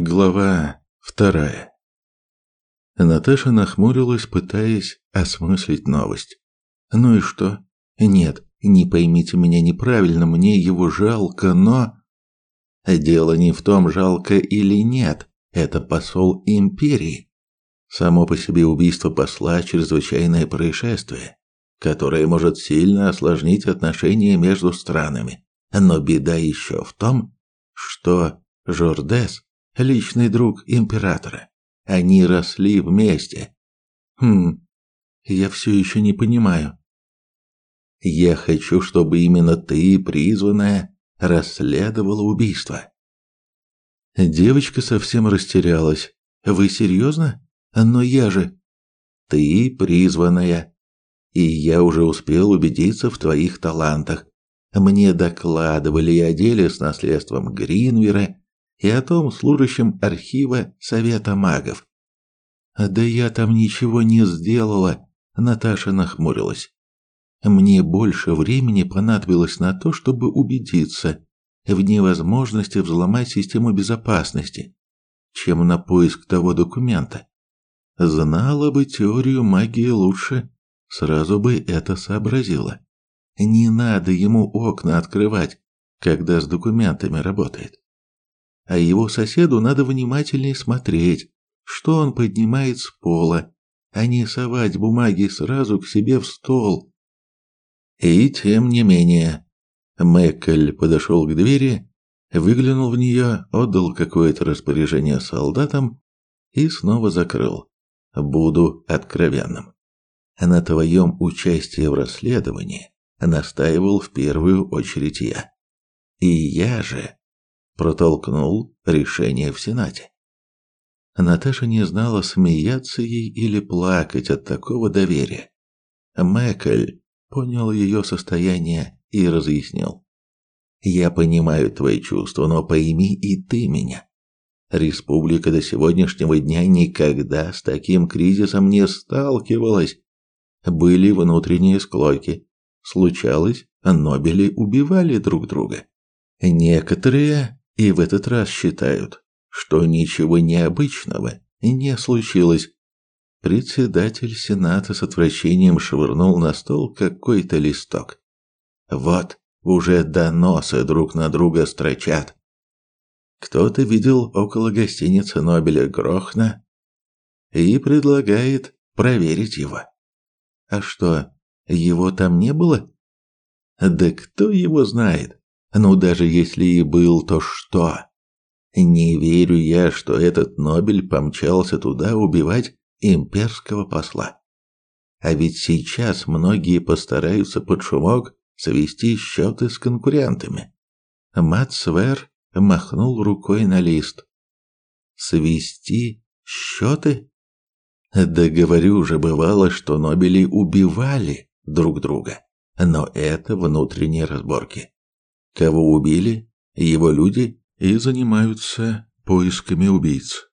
Глава вторая. Наташа нахмурилась, пытаясь осмыслить новость. Ну и что? Нет, не поймите меня неправильно, мне его жалко, но дело не в том, жалко или нет. Это посол империи. Само по себе убийство посла чрезвычайное происшествие, которое может сильно осложнить отношения между странами. Но беда еще в том, что Жордес личный друг императора. Они росли вместе. Хм, я все еще не понимаю. Я хочу, чтобы именно ты, призванная, расследовала убийство. Девочка совсем растерялась. Вы серьезно? Но я же... Ты призванная. И я уже успел убедиться в твоих талантах. Мне докладывали о деле с наследством Гринвера и о том служащем архива Совета магов. «Да я там ничего не сделала», – Наташа нахмурилась. «Мне больше времени понадобилось на то, чтобы убедиться в невозможности взломать систему безопасности, чем на поиск того документа. Знала бы теорию магии лучше, сразу бы это сообразила. Не надо ему окна открывать, когда с документами работает а его соседу надо внимательнее смотреть, что он поднимает с пола, а не совать бумаги сразу к себе в стол. И тем не менее, Мэккель подошел к двери, выглянул в нее, отдал какое-то распоряжение солдатам и снова закрыл. Буду откровенным. На твоем участии в расследовании настаивал в первую очередь я. И я же протолкнул решение в Сенате. Наташа не знала, смеяться ей или плакать от такого доверия. Мэкль понял ее состояние и разъяснил. «Я понимаю твои чувства, но пойми и ты меня. Республика до сегодняшнего дня никогда с таким кризисом не сталкивалась. Были внутренние склоки. Случалось, Нобели убивали друг друга. Некоторые и в этот раз считают, что ничего необычного не случилось. Председатель Сената с отвращением швырнул на стол какой-то листок. Вот, уже доносы друг на друга строчат. Кто-то видел около гостиницы Нобеля Грохна и предлагает проверить его. А что, его там не было? Да кто его знает? Ну, даже если и был, то что? Не верю я, что этот Нобель помчался туда убивать имперского посла. А ведь сейчас многие постараются под шумок свести счеты с конкурентами. Матсвер махнул рукой на лист. Свести счеты? Да говорю же, бывало, что Нобели убивали друг друга. Но это внутренние разборки. Кого убили, его люди и занимаются поисками убийц.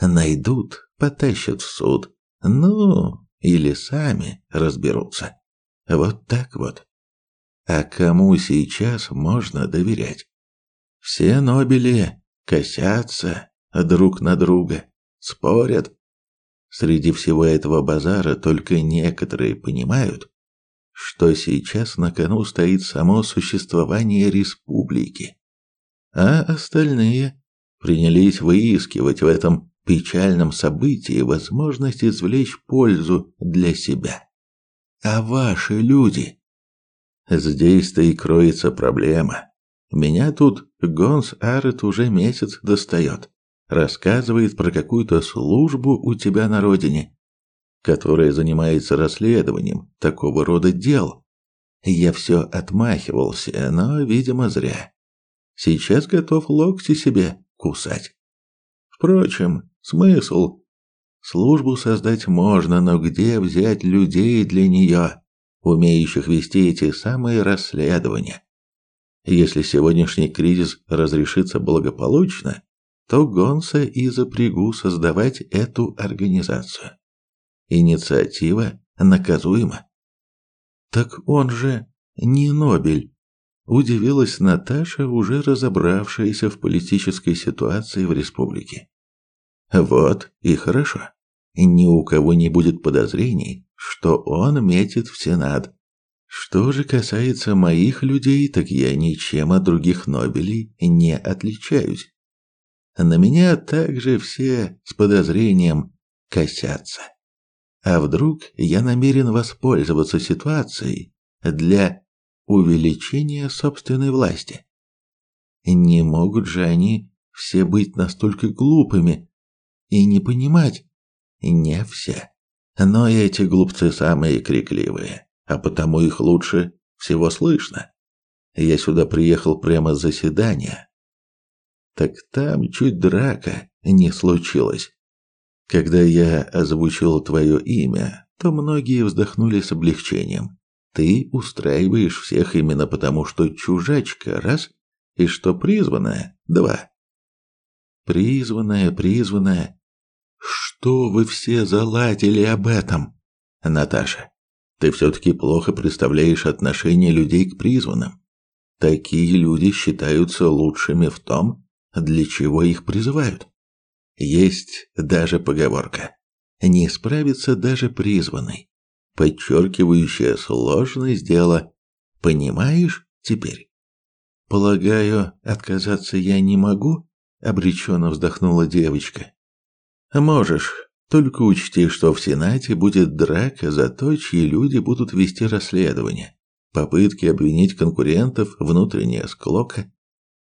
Найдут, потащат в суд. Ну, или сами разберутся. Вот так вот. А кому сейчас можно доверять? Все Нобели косятся друг на друга, спорят. Среди всего этого базара только некоторые понимают, что сейчас на кону стоит само существование республики. А остальные принялись выискивать в этом печальном событии возможность извлечь пользу для себя. А ваши люди? Здесь-то и кроется проблема. Меня тут Гонс Арет уже месяц достает. Рассказывает про какую-то службу у тебя на родине которая занимается расследованием такого рода дел. Я все отмахивался, но, видимо, зря. Сейчас готов локти себе кусать. Впрочем, смысл? Службу создать можно, но где взять людей для нее, умеющих вести эти самые расследования? Если сегодняшний кризис разрешится благополучно, то Гонса и запрягу создавать эту организацию. Инициатива наказуема. Так он же не Нобель. Удивилась Наташа, уже разобравшаяся в политической ситуации в республике. Вот и хорошо. Ни у кого не будет подозрений, что он метит в Сенат. Что же касается моих людей, так я ничем от других Нобелей не отличаюсь. На меня также все с подозрением косятся. А вдруг я намерен воспользоваться ситуацией для увеличения собственной власти? Не могут же они все быть настолько глупыми и не понимать. Не все. Но эти глупцы самые крикливые, а потому их лучше всего слышно. Я сюда приехал прямо с заседания. Так там чуть драка не случилась. Когда я озвучил твое имя, то многие вздохнули с облегчением. Ты устраиваешь всех именно потому, что чужачка – раз, и что призванная – два. Призванная, призванная. Что вы все заладили об этом? Наташа, ты все-таки плохо представляешь отношение людей к призванным. Такие люди считаются лучшими в том, для чего их призывают. Есть даже поговорка «Не справится даже призванный», подчеркивающая сложность дела. Понимаешь теперь? Полагаю, отказаться я не могу, обреченно вздохнула девочка. Можешь, только учти, что в Сенате будет драка за то, чьи люди будут вести расследование. Попытки обвинить конкурентов, внутренняя склока.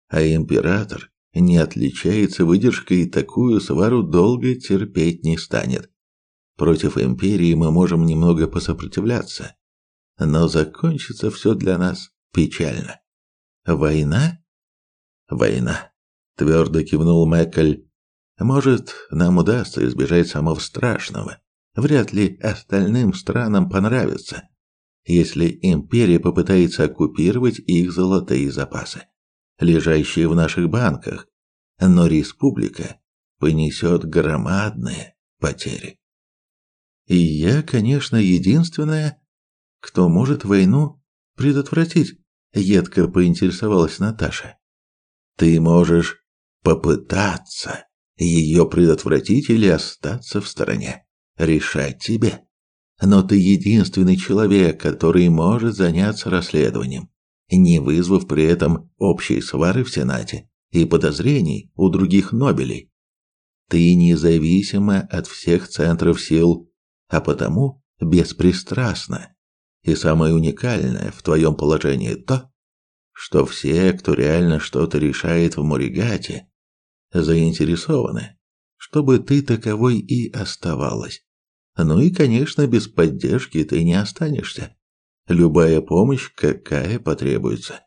А император не отличается выдержкой и такую свару долго терпеть не станет. Против империи мы можем немного посопротивляться, но закончится все для нас печально. Война? Война, твердо кивнул Мэккель. Может, нам удастся избежать самого страшного. Вряд ли остальным странам понравится, если империя попытается оккупировать их золотые запасы лежащие в наших банках, но республика понесет громадные потери. И я, конечно, единственная, кто может войну предотвратить, едко поинтересовалась Наташа. Ты можешь попытаться ее предотвратить или остаться в стороне. Решать тебе. Но ты единственный человек, который может заняться расследованием не вызвав при этом общей свары в Сенате и подозрений у других Нобелей. Ты независима от всех центров сил, а потому беспристрастна. И самое уникальное в твоем положении то, что все, кто реально что-то решает в Муригате, заинтересованы, чтобы ты таковой и оставалась. Ну и, конечно, без поддержки ты не останешься любая помощь, какая потребуется.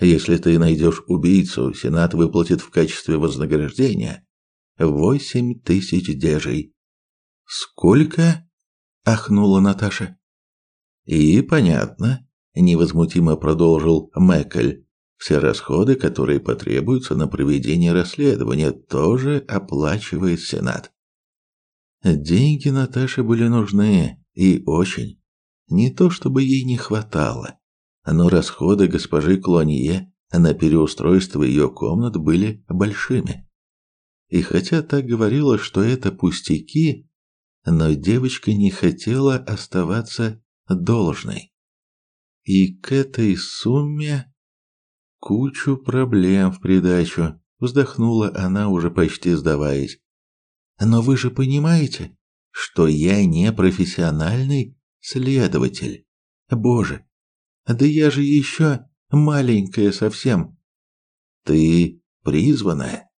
Если ты найдешь убийцу, Сенат выплатит в качестве вознаграждения восемь тысяч дежей. Сколько? ахнула Наташа. И понятно, невозмутимо продолжил Мэкль. Все расходы, которые потребуются на проведение расследования, тоже оплачивает Сенат. Деньги Наташе были нужны и очень. Не то чтобы ей не хватало, но расходы госпожи Клонье на переустройство ее комнат были большими. И хотя так говорила, что это пустяки, но девочка не хотела оставаться должной. И к этой сумме кучу проблем в придачу, вздохнула она, уже почти сдаваясь. Но вы же понимаете, что я не профессиональный Следователь. Боже, да я же еще маленькая совсем. Ты призванная.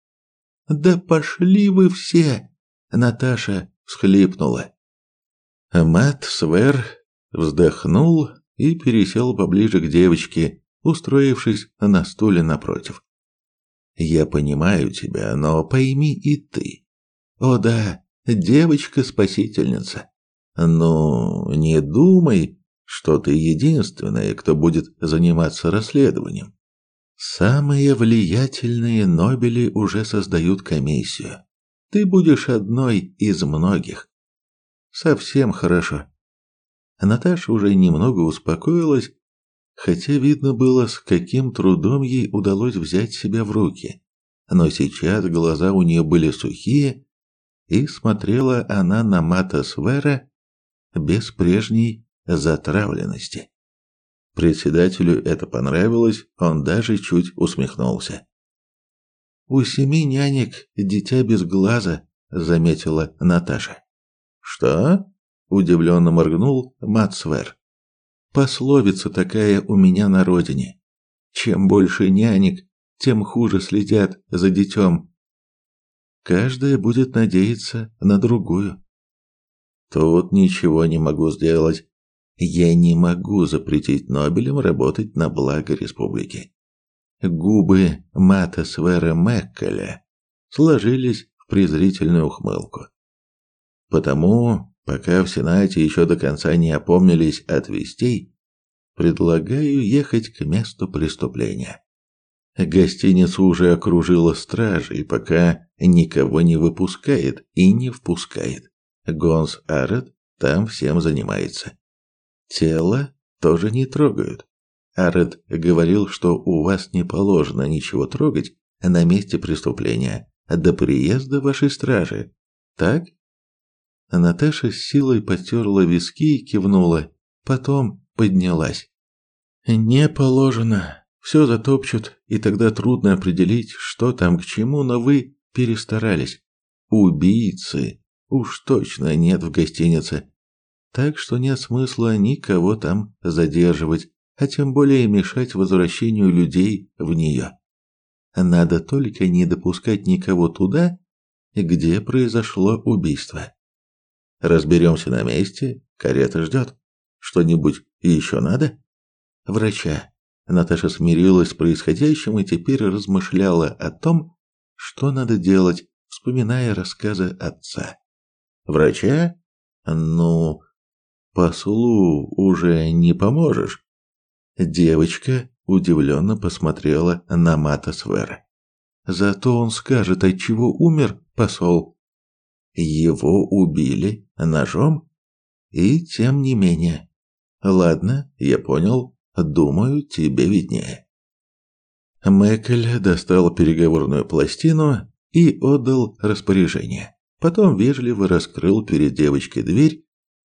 Да пошли вы все, Наташа всхлипнула. Мат Свер вздохнул и пересел поближе к девочке, устроившись на стуле напротив. Я понимаю тебя, но пойми и ты. О да, девочка-спасительница. Ну, не думай, что ты единственная, кто будет заниматься расследованием. Самые влиятельные Нобели уже создают комиссию. Ты будешь одной из многих. Совсем хорошо. Наташа уже немного успокоилась, хотя видно было, с каким трудом ей удалось взять себя в руки. Но сейчас глаза у нее были сухие, и смотрела она на Мата Свера без прежней затравленности. Председателю это понравилось, он даже чуть усмехнулся. «У семи нянек дитя без глаза», — заметила Наташа. «Что?» — удивленно моргнул Матсвер. «Пословица такая у меня на родине. Чем больше нянек, тем хуже следят за детем. Каждая будет надеяться на другую». «Тут ничего не могу сделать. Я не могу запретить Нобелям работать на благо республики. Губы Мата Свера Меккеля сложились в презрительную ухмылку. Потому, пока в Сенате еще до конца не опомнились от вестей, предлагаю ехать к месту преступления. Гостиницу уже окружила стража и пока никого не выпускает и не впускает. Гонс Арет там всем занимается. Тело тоже не трогают. Аред говорил, что у вас не положено ничего трогать на месте преступления до приезда вашей стражи. Так? Наташа с силой потерла виски и кивнула, потом поднялась. Не положено. Все затопчут, и тогда трудно определить, что там к чему, но вы перестарались. Убийцы уж точно нет в гостинице так что нет смысла никого там задерживать, а тем более мешать возвращению людей в нее. Надо только не допускать никого туда, где произошло убийство. Разберемся на месте, карета ждет. Что-нибудь еще надо? Врача. Наташа смирилась с происходящим и теперь размышляла о том, что надо делать, вспоминая рассказы отца. Врача? Ну, послу уже не поможешь. Девочка удивленно посмотрела на Мата Свера. Зато он скажет, от чего умер посол. Его убили ножом? И тем не менее. Ладно, я понял. Думаю, тебе виднее. Мэкель достал переговорную пластину и отдал распоряжение. Потом вежливо раскрыл перед девочкой дверь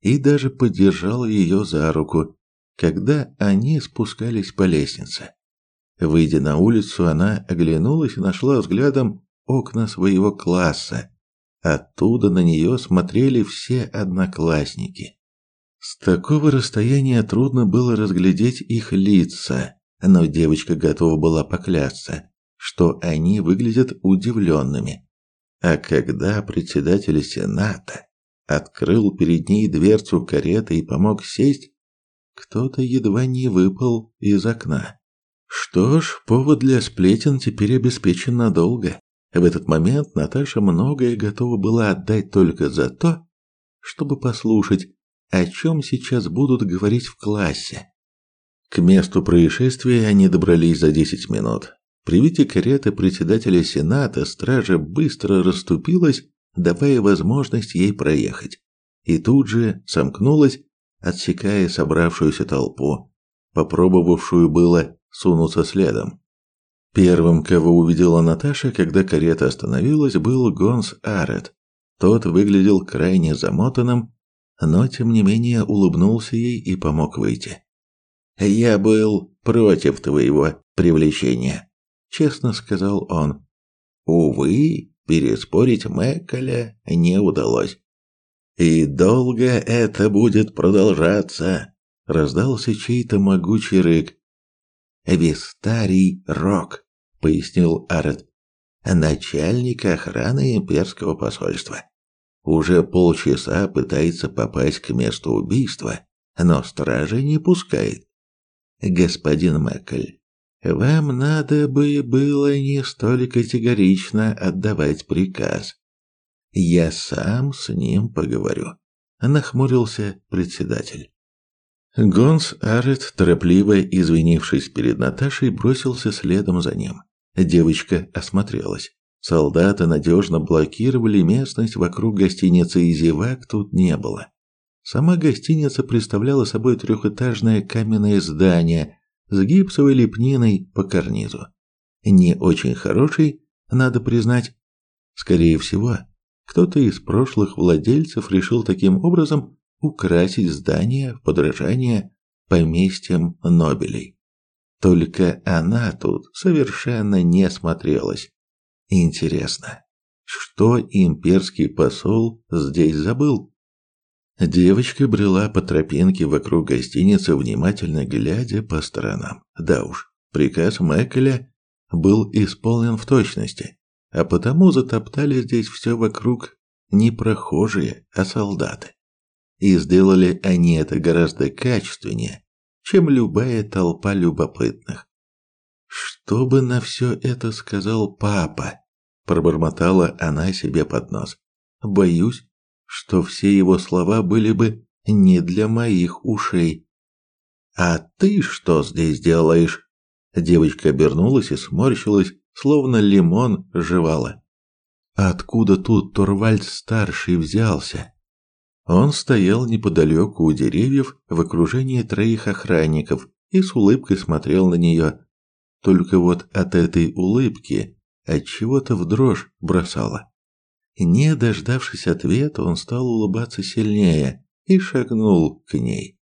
и даже поддержал ее за руку, когда они спускались по лестнице. Выйдя на улицу, она оглянулась и нашла взглядом окна своего класса. Оттуда на нее смотрели все одноклассники. С такого расстояния трудно было разглядеть их лица, но девочка готова была поклясться, что они выглядят удивленными. А когда председатель Сената открыл перед ней дверцу кареты и помог сесть, кто-то едва не выпал из окна. Что ж, повод для сплетен теперь обеспечен надолго. В этот момент Наташа многое готова была отдать только за то, чтобы послушать, о чем сейчас будут говорить в классе. К месту происшествия они добрались за 10 минут. При виде кареты председателя Сената стража быстро расступилась давая возможность ей проехать, и тут же сомкнулась, отсекая собравшуюся толпу, попробовавшую было сунуться следом. Первым, кого увидела Наташа, когда карета остановилась, был Гонс Арет. Тот выглядел крайне замотанным, но тем не менее улыбнулся ей и помог выйти. «Я был против твоего привлечения», — честно сказал он. «Увы, переспорить Мэкколя не удалось. «И долго это будет продолжаться?» — раздался чей-то могучий рык. «Вистарий Рок», — пояснил Арет, — «начальник охраны имперского посольства. Уже полчаса пытается попасть к месту убийства, но стража не пускает. Господин Мэккель, вам надо бы было не столь категорично отдавать приказ. Я сам с ним поговорю, нахмурился председатель. Гонс Арет, торопливо извинившись перед Наташей, бросился следом за ним. Девочка осмотрелась. Солдаты надежно блокировали местность вокруг гостиницы, и зевак тут не было. Сама гостиница представляла собой трехэтажное каменное здание с гипсовой лепниной по карнизу. Не очень хороший, надо признать. Скорее всего, кто-то из прошлых владельцев решил таким образом украсить здание в подражание поместьям Нобелей. Только она тут совершенно не смотрелась. Интересно, что имперский посол здесь забыл? Девочка брела по тропинке вокруг гостиницы, внимательно глядя по сторонам. Да уж, приказ Мэккеля был исполнен в точности, а потому затоптали здесь все вокруг не прохожие, а солдаты. И сделали они это гораздо качественнее, чем любая толпа любопытных. «Что бы на все это сказал папа?» – пробормотала она себе под нос. «Боюсь, что все его слова были бы не для моих ушей. «А ты что здесь делаешь?» Девочка обернулась и сморщилась, словно лимон жевала. Откуда тут Торвальд-старший взялся? Он стоял неподалеку у деревьев в окружении троих охранников и с улыбкой смотрел на нее. Только вот от этой улыбки от чего-то в дрожь бросало. Не дождавшись ответа, он стал улыбаться сильнее и шагнул к ней.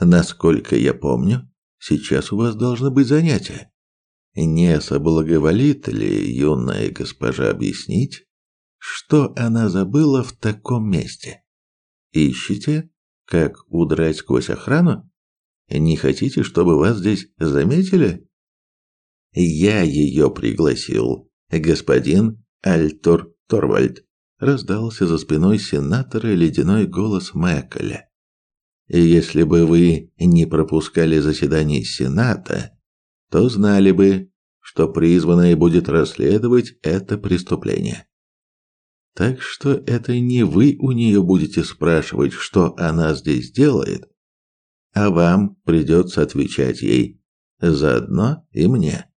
Насколько я помню, сейчас у вас должны быть занятия. Не соблаговолит ли юная госпожа объяснить, что она забыла в таком месте? Ищете, как удрать сквозь охрану? Не хотите, чтобы вас здесь заметили? Я ее пригласил, господин Альтор Торвальд!» раздался за спиной сенатора ледяной голос Мэкколя. «Если бы вы не пропускали заседаний Сената, то знали бы, что призванное будет расследовать это преступление. Так что это не вы у нее будете спрашивать, что она здесь делает, а вам придется отвечать ей, заодно и мне».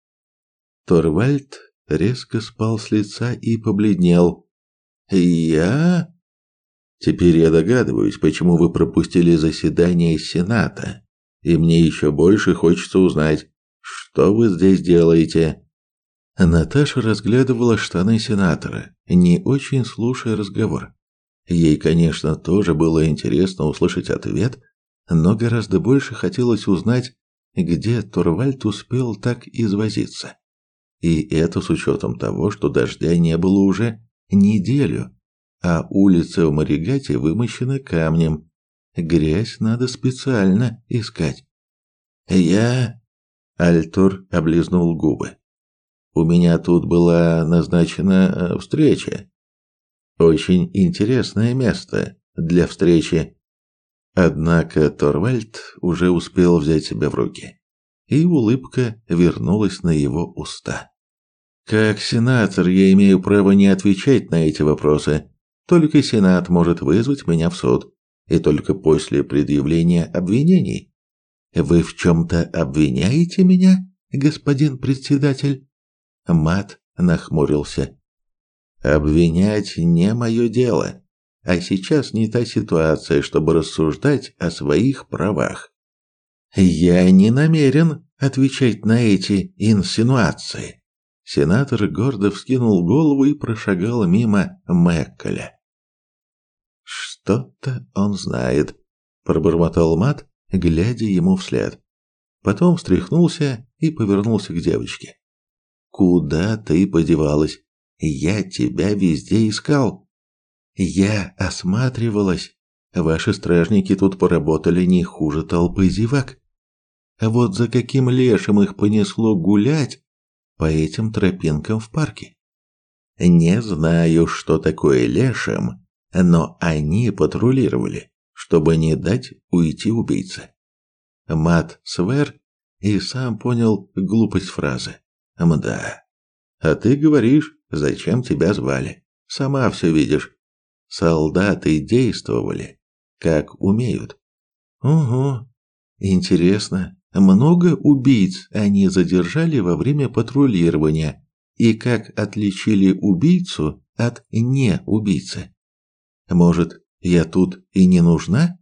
Торвальд резко спал с лица и побледнел. «Я?» «Теперь я догадываюсь, почему вы пропустили заседание Сената, и мне еще больше хочется узнать, что вы здесь делаете?» Наташа разглядывала штаны сенатора, не очень слушая разговор. Ей, конечно, тоже было интересно услышать ответ, но гораздо больше хотелось узнать, где Торвальд успел так извозиться. И это с учетом того, что дождя не было уже неделю, а улица в Маригате вымощена камнем. Грязь надо специально искать. Я... Альтур облизнул губы. У меня тут была назначена э, встреча. Очень интересное место для встречи. Однако Торвальд уже успел взять себя в руки, и улыбка вернулась на его уста. Как сенатор я имею право не отвечать на эти вопросы. Только сенат может вызвать меня в суд, и только после предъявления обвинений. Вы в чем-то обвиняете меня, господин председатель? Мат нахмурился. Обвинять не мое дело, а сейчас не та ситуация, чтобы рассуждать о своих правах. Я не намерен отвечать на эти инсинуации. Сенатор гордо вскинул голову и прошагал мимо Мэкколя. «Что-то он знает», – пробормотал Мат, глядя ему вслед. Потом встряхнулся и повернулся к девочке. «Куда ты подевалась? Я тебя везде искал». «Я осматривалась. Ваши стражники тут поработали не хуже толпы зевак. А вот за каким лешим их понесло гулять, по этим тропинкам в парке. Не знаю, что такое лешим, но они патрулировали, чтобы не дать уйти убийце. Мат свер и сам понял глупость фразы. Мда. А ты говоришь, зачем тебя звали? Сама все видишь. Солдаты действовали, как умеют. Угу. Интересно, много убийц они задержали во время патрулирования и как отличили убийцу от неубийцы. Может, я тут и не нужна?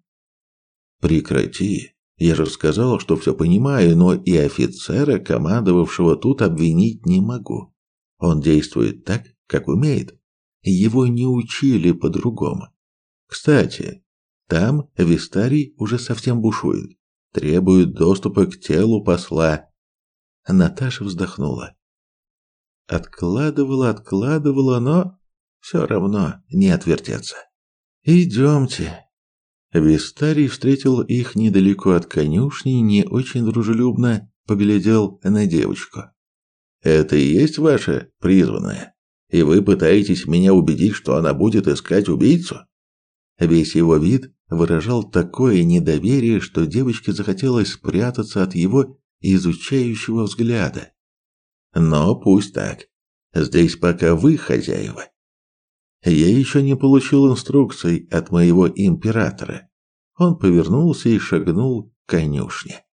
Прекрати. Я же сказал, что все понимаю, но и офицера, командовавшего тут, обвинить не могу. Он действует так, как умеет. Его не учили по-другому. Кстати, там Вистарий уже совсем бушует. Требует доступа к телу посла. Наташа вздохнула. Откладывала, откладывала, но все равно не отвертеться. «Идемте». Вистарий встретил их недалеко от конюшни, не очень дружелюбно поглядел на девочку. «Это и есть ваша призванная? И вы пытаетесь меня убедить, что она будет искать убийцу?» Весь его вид выражал такое недоверие, что девочке захотелось спрятаться от его изучающего взгляда. Но пусть так. Здесь пока вы хозяева. Я еще не получил инструкций от моего императора. Он повернулся и шагнул к конюшне.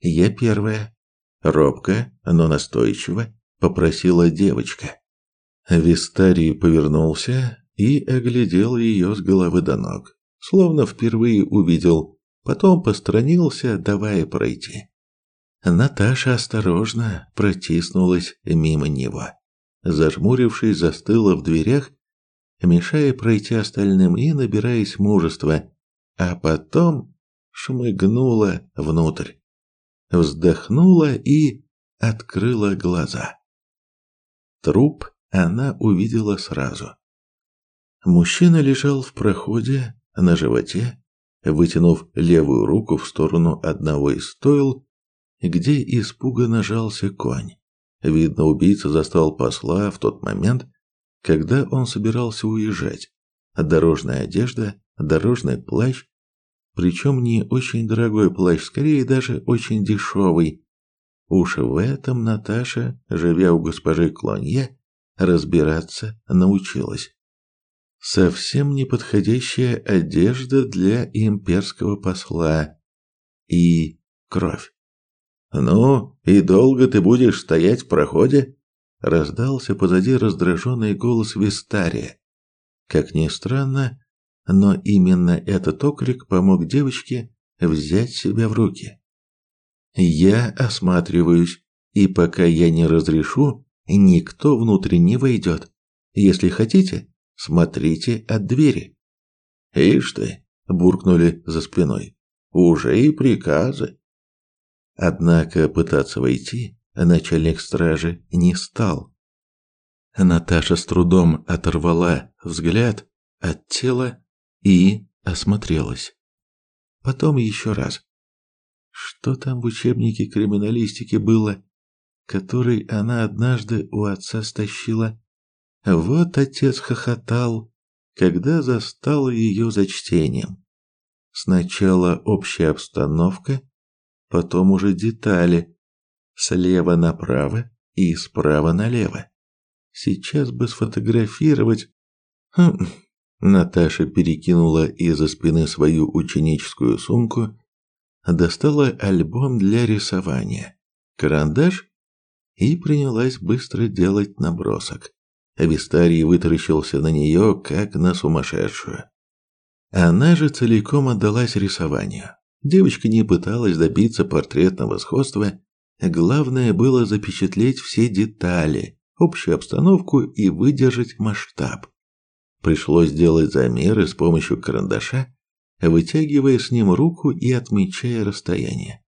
Я первая. Робко, но настойчиво попросила девочка. Вистарий повернулся и оглядел ее с головы до ног, словно впервые увидел, потом постранился, давая пройти. Наташа осторожно протиснулась мимо него. Зажмурившись, застыла в дверях, мешая пройти остальным и набираясь мужества, а потом шмыгнула внутрь. Вздохнула и открыла глаза. Труп она увидела сразу. Мужчина лежал в проходе на животе, вытянув левую руку в сторону одного из стойл где испуганно жался конь. Видно, убийца застал посла в тот момент, когда он собирался уезжать. Дорожная одежда, дорожный плащ, причем не очень дорогой плащ, скорее даже очень дешевый. Уж в этом Наташа, живя у госпожи Клонье, разбираться научилась. Совсем неподходящая одежда для имперского посла и кровь. «Ну, и долго ты будешь стоять в проходе?» Раздался позади раздраженный голос Вистария. Как ни странно, но именно этот оклик помог девочке взять себя в руки. «Я осматриваюсь, и пока я не разрешу, никто внутрь не войдет. Если хотите, смотрите от двери». «Ишь ты!» – буркнули за спиной. «Уже и приказы!» Однако пытаться войти начальник стражи не стал. Наташа с трудом оторвала взгляд от тела и осмотрелась. Потом еще раз. Что там в учебнике криминалистики было, который она однажды у отца стащила? Вот отец хохотал, когда застал ее за чтением. Сначала общая обстановка, потом уже детали, слева направо и справа налево. Сейчас бы сфотографировать. Хм. Наташа перекинула из-за спины свою ученическую сумку, достала альбом для рисования, карандаш и принялась быстро делать набросок. Вистарий вытаращился на нее, как на сумасшедшую. Она же целиком отдалась рисованию. Девочка не пыталась добиться портретного сходства, главное было запечатлеть все детали, общую обстановку и выдержать масштаб. Пришлось делать замеры с помощью карандаша, вытягивая с ним руку и отмечая расстояние.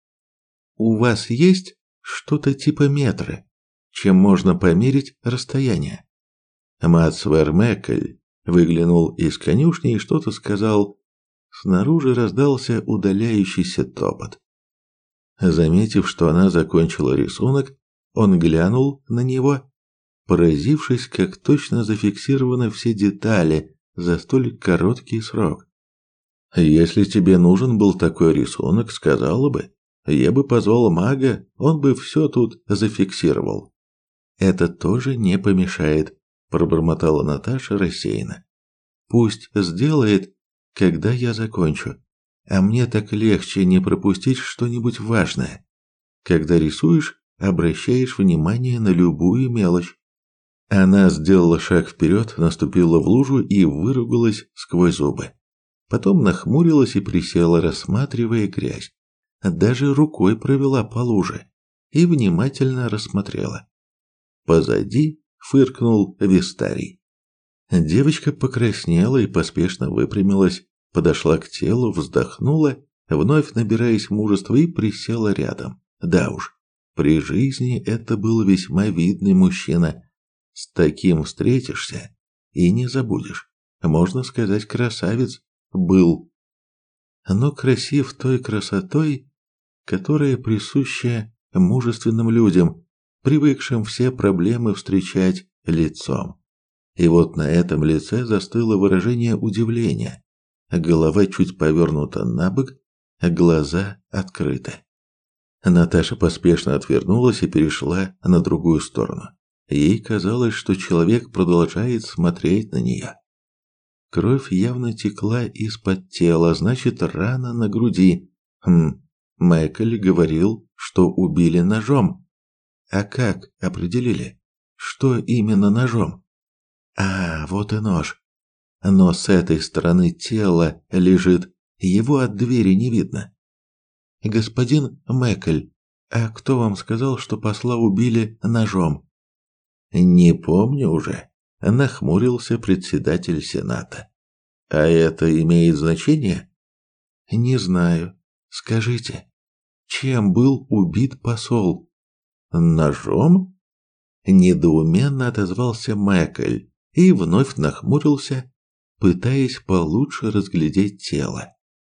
У вас есть что-то типа метра, чем можно померить расстояние? Мац Вермекель выглянул из конюшни и что-то сказал Снаружи раздался удаляющийся топот. Заметив, что она закончила рисунок, он глянул на него, поразившись, как точно зафиксированы все детали за столь короткий срок. «Если тебе нужен был такой рисунок, сказала бы. Я бы позвал мага, он бы все тут зафиксировал». «Это тоже не помешает», – пробормотала Наташа рассеянно. «Пусть сделает, когда я закончу. А мне так легче не пропустить что-нибудь важное. Когда рисуешь, обращаешь внимание на любую мелочь. Она сделала шаг вперед, наступила в лужу и выругалась сквозь зубы. Потом нахмурилась и присела, рассматривая грязь. даже рукой провела по луже и внимательно рассмотрела. Позади фыркнул Вистарий. Девочка покраснела и поспешно выпрямилась, подошла к телу, вздохнула, вновь набираясь мужества и присела рядом. Да уж, при жизни это был весьма видный мужчина. С таким встретишься и не забудешь. Можно сказать, красавец был. Но красив той красотой, которая присуща мужественным людям, привыкшим все проблемы встречать лицом. И вот на этом лице застыло выражение удивления. Голова чуть повернута на бок, глаза открыты. Наташа поспешно отвернулась и перешла на другую сторону. Ей казалось, что человек продолжает смотреть на нее. Кровь явно текла из-под тела, значит, рана на груди. Хм, Майкл говорил, что убили ножом. А как определили? Что именно ножом? А, вот и нож. Но с этой стороны тела лежит, его от двери не видно. Господин Мэкль, а кто вам сказал, что посла убили ножом? Не помню уже, нахмурился председатель Сената. А это имеет значение? Не знаю. Скажите, чем был убит посол? Ножом? Недоуменно отозвался Мэкль и вновь нахмурился, пытаясь получше разглядеть тело.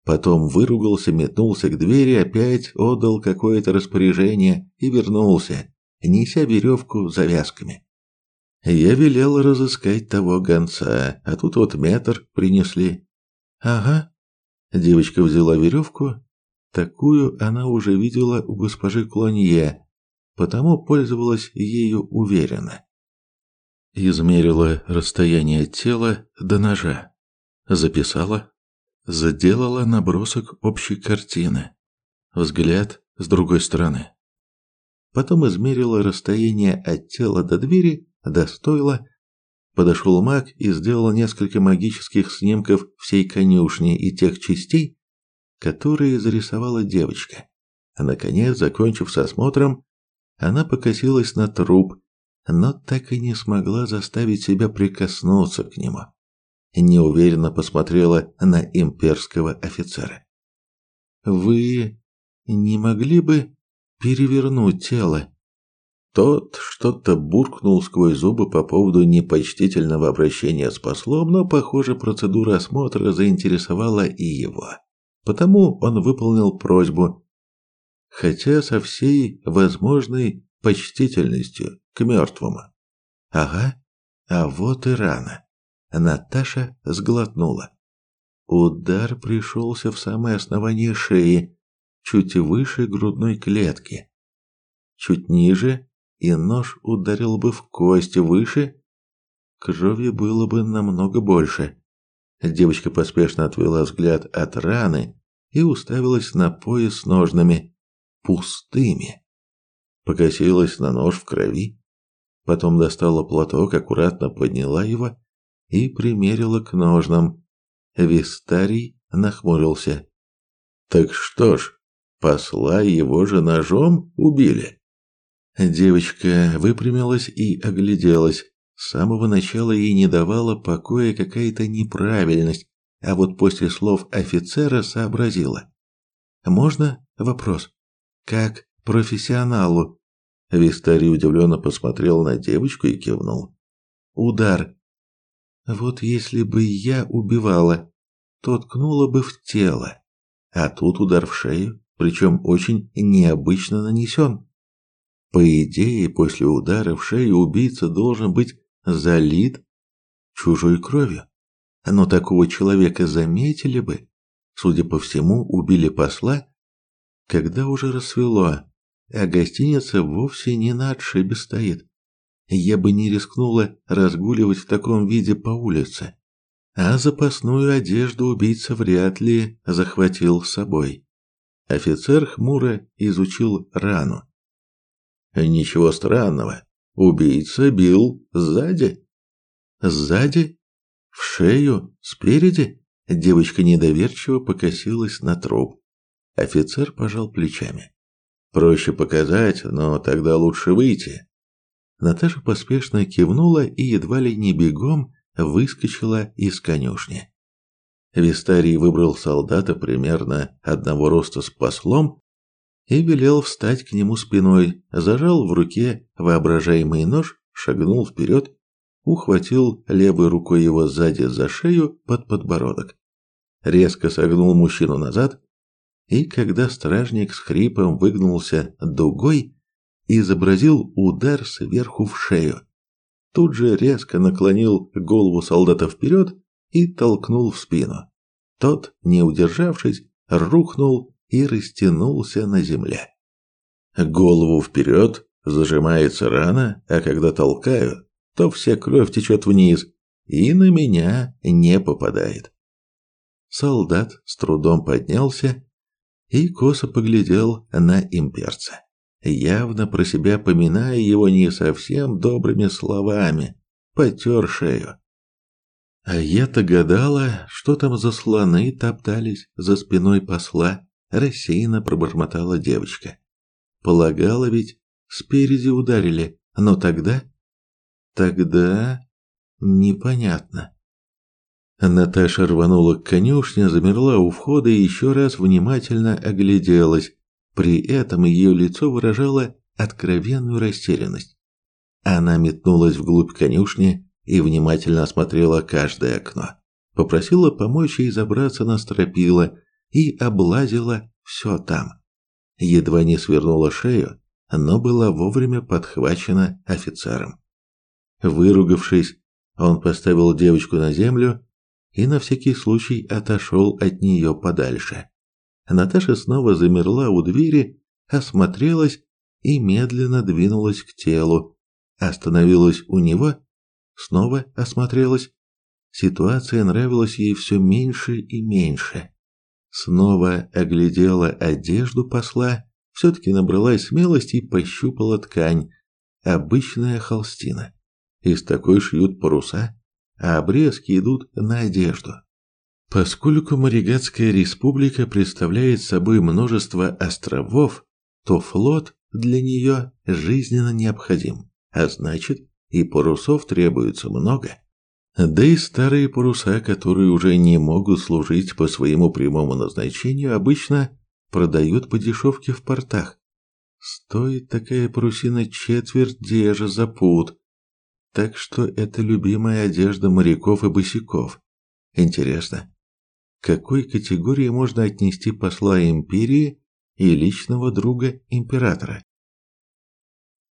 Потом выругался, метнулся к двери, опять отдал какое-то распоряжение и вернулся, неся веревку завязками. Я велел разыскать того гонца, а тут вот метр принесли. Ага. Девочка взяла веревку. Такую она уже видела у госпожи Клонье, потому пользовалась ею уверенно. Измерила расстояние тела до ножа. Записала. Заделала набросок общей картины. Взгляд с другой стороны. Потом измерила расстояние от тела до двери до стойла, подошел маг и сделал несколько магических снимков всей конюшни и тех частей, которые зарисовала девочка. Наконец, закончив с осмотром, она покосилась на труп, но так и не смогла заставить себя прикоснуться к нему. Неуверенно посмотрела на имперского офицера. «Вы не могли бы перевернуть тело?» Тот что-то буркнул сквозь зубы по поводу непочтительного обращения с послом, но, похоже, процедура осмотра заинтересовала и его. Потому он выполнил просьбу, хотя со всей возможной почтительностью к мертвому. Ага, а вот и рана. Наташа сглотнула. Удар пришелся в самое основание шеи, чуть выше грудной клетки. Чуть ниже и нож ударил бы в кость выше, крови было бы намного больше. Девочка поспешно отвела взгляд от раны и уставилась на пояс с ножнами, пустыми. Покосилась на нож в крови, потом достала платок, аккуратно подняла его и примерила к ножнам. Вистарий нахмурился. «Так что ж, посла его же ножом убили?» Девочка выпрямилась и огляделась. С самого начала ей не давала покоя какая-то неправильность, а вот после слов офицера сообразила. «Можно вопрос? Как профессионалу?» Вистарий удивленно посмотрел на девочку и кивнул. «Удар. Вот если бы я убивала, то ткнула бы в тело, а тут удар в шею, причем очень необычно нанесен. По идее, после удара в шею убийца должен быть залит чужой кровью. Но такого человека заметили бы. Судя по всему, убили посла, когда уже рассвело, а гостиница вовсе не на отшибе стоит. Я бы не рискнула разгуливать в таком виде по улице. А запасную одежду убийца вряд ли захватил с собой. Офицер хмуро изучил рану. Ничего странного. Убийца бил сзади. Сзади? В шею? Спереди? Девочка недоверчиво покосилась на труп. Офицер пожал плечами. Проще показать, но тогда лучше выйти. Наташа поспешно кивнула и едва ли не бегом выскочила из конюшни. Вистарий выбрал солдата примерно одного роста с послом и велел встать к нему спиной, зажал в руке воображаемый нож, шагнул вперед, ухватил левой рукой его сзади за шею под подбородок, резко согнул мужчину назад, и когда стражник с хрипом выгнулся дугой, изобразил удар сверху в шею. Тут же резко наклонил голову солдата вперед и толкнул в спину. Тот, не удержавшись, рухнул и растянулся на земле. Голову вперед, зажимается рана, а когда толкаю, то вся кровь течет вниз и на меня не попадает. Солдат с трудом поднялся и косо поглядел на имперца, явно про себя поминая его не совсем добрыми словами, потер шею. А я-то гадала, что там за слоны топтались за спиной посла, рассеянно пробормотала девочка. Полагала ведь, спереди ударили, но тогда... Тогда... непонятно. Наташа рванула к конюшне, замерла у входа и еще раз внимательно огляделась. При этом ее лицо выражало откровенную растерянность. Она метнулась вглубь конюшни, и внимательно осмотрела каждое окно. Попросила помочь ей забраться на стропила и облазила все там. Едва не свернула шею, но была вовремя подхвачена офицером. Выругавшись, он поставил девочку на землю и на всякий случай отошел от нее подальше. Наташа снова замерла у двери, осмотрелась и медленно двинулась к телу, остановилась у него снова осмотрелась. Ситуация нравилась ей все меньше и меньше. Снова оглядела одежду посла, все-таки набралась смелости и пощупала ткань. Обычная холстина. Из такой шьют паруса, а обрезки идут на одежду. Поскольку Маригатская республика представляет собой множество островов, то флот для нее жизненно необходим, а значит, и парусов требуется много. Да и старые паруса, которые уже не могут служить по своему прямому назначению, обычно продают по дешевке в портах. Стоит такая парусина четверть дежа за пуд. Так что это любимая одежда моряков и босиков. Интересно, к какой категории можно отнести посла империи и личного друга императора?